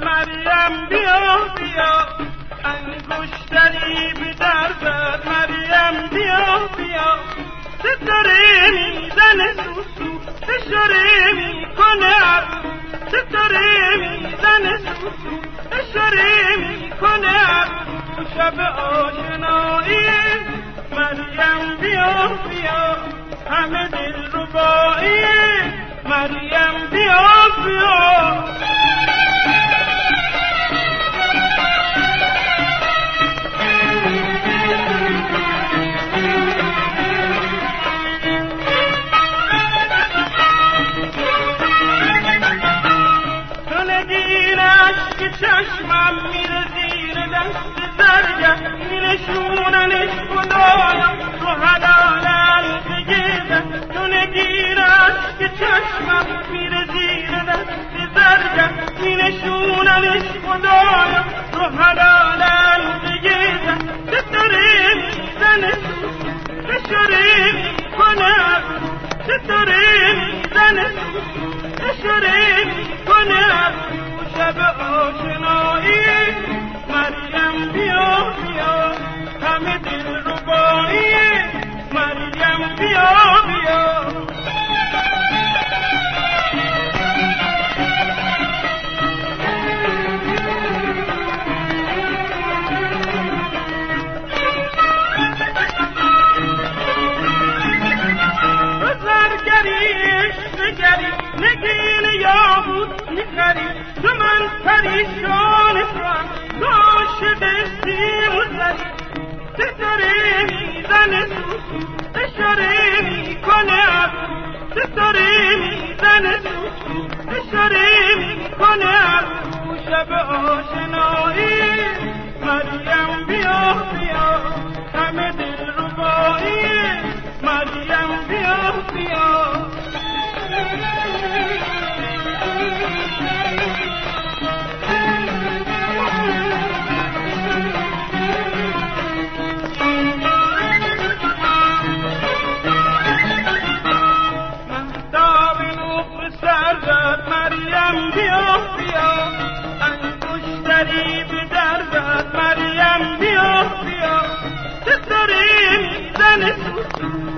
مریم بیا بیا. انگشتری به درد مریم بیا بیا. ستاره می‌زنه سوسو اشاره می‌کنه ستاره می‌زنه سوسو اشاره می‌کنه شب آشنایی مریم بیا بیا. همه دل ربایی مریم بیا چشمم میره زیر دست زرگه مینشوننش خدایا تو حلال بگیده تو نگیرش که چشمم میره زیر دست مینشوننش خدایا تو بگری نگین یاهود می‌خری تو من پریشان توام تو عاشق سیم ستاره می‌زنه سوسو اشاره می‌کنه ستاره می‌زنه سوسو اشاره می‌کنه شب آشنایی انگشتری به درزد مریم بیا بیا می‌زنه سوسو؟ اشاره